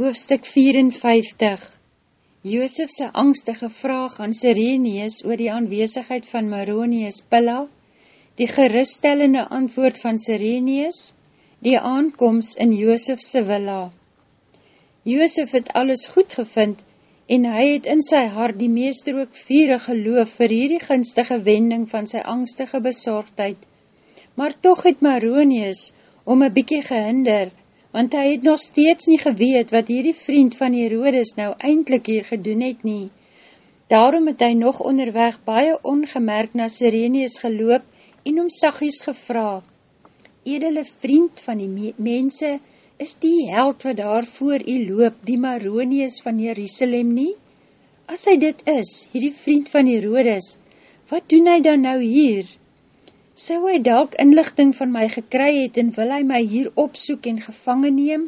Hoofstuk 54 Joosefse angstige vraag aan Sireneus oor die aanwezigheid van Maronius Pilla, die geruststellende antwoord van Sireneus, die aankomst in Joosefse villa. Joosef het alles goed gevind en hy het in sy hart die meester ook viere geloof vir hierdie gunstige wending van sy angstige bezorgdheid. Maar toch het Maronius om een bykie gehinder, want hy het nog steeds nie geweet wat hierdie vriend van Herodes nou eindelijk hier gedoen het nie. Daarom het hy nog onderweg baie ongemerk na Sirenius geloop en om sagies gevra. Edele vriend van die me mense, is die held wat daar voor u loop, die Maronius van Jerusalem nie? As hy dit is, hierdie vriend van Herodes, wat doen hy dan nou hier? Sou hy dalk inlichting van my gekry het en wil hy my hier opsoek en gevangen neem?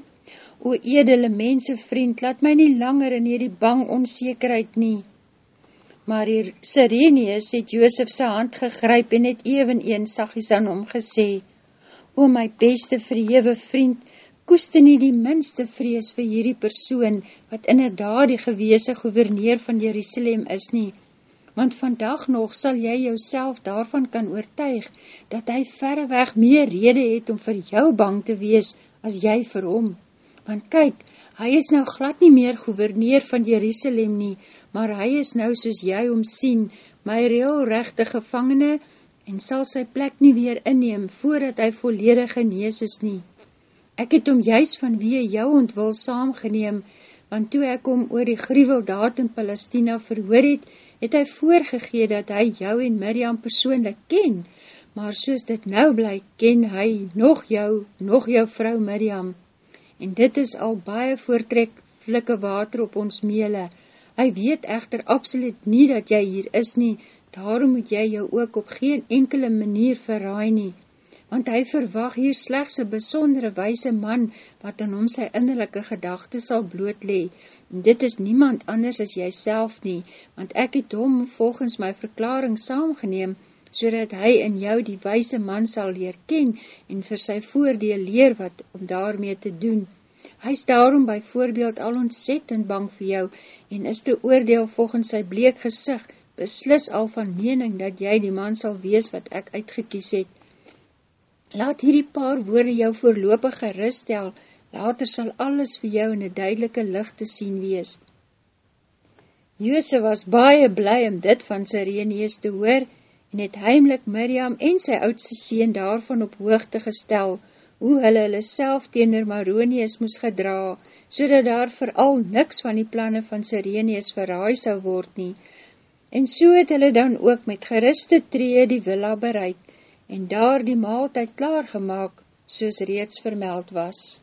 O edele mense vriend, laat my nie langer in hierdie bang onzekerheid nie. Maar hier Sirenius het Joosef sy hand gegryp en het even een sagies aan hom gesê, O my beste verhewe vriend, koeste nie die minste vrees vir hierdie persoon, wat inderdaad die gewese gouverneur van Jerusalem is nie, want vandag nog sal jy jouself daarvan kan oortuig, dat hy verreweg meer rede het om vir jou bang te wees, as jy vir hom. Want kyk, hy is nou glad nie meer gouverneur van Jerusalem nie, maar hy is nou soos jy om sien, my reel rechte gevangene, en sal sy plek nie weer inneem, voordat hy volledig genees is nie. Ek het om juist van wie jou ontwil saamgeneem, want toe ek om oor die gruweldaad in Palestina verhoor het, het hy voorgegee dat hy jou en Miriam persoonlik ken, maar soos dit nou blyk, ken hy nog jou, nog jou vrou Miriam. En dit is al baie voortrekkelijke water op ons meele. Hy weet echter absoluut nie dat jy hier is nie, daarom moet jy jou ook op geen enkele manier verraai nie want hy verwag hier slechts een besondere wijse man, wat aan hom sy innerlijke gedachte sal blootlee, dit is niemand anders as jy self nie, want ek het hom volgens my verklaring saamgeneem, so hy in jou die wijse man sal leer ken, en vir sy voordeel leer wat om daarmee te doen. Hy is daarom by voorbeeld al ontzettend bang vir jou, en is te oordeel volgens sy bleek gezicht, beslis al van mening dat jy die man sal wees wat ek uitgekies het. Laat hierdie paar woorde jou voorlopig geristel, later sal alles vir jou in een duidelike licht te sien wees. Jose was baie bly om dit van Sireneus te hoor, en het heimlik Miriam en sy oudste sien daarvan op hoogte gestel, hoe hulle hulle self teener Maronius moes gedra, so daar vooral niks van die planne van Sireneus verraai sou word nie, en so het hulle dan ook met geriste tree die villa bereik, en daar die maaltijd klaargemaak, soos reeds vermeld was.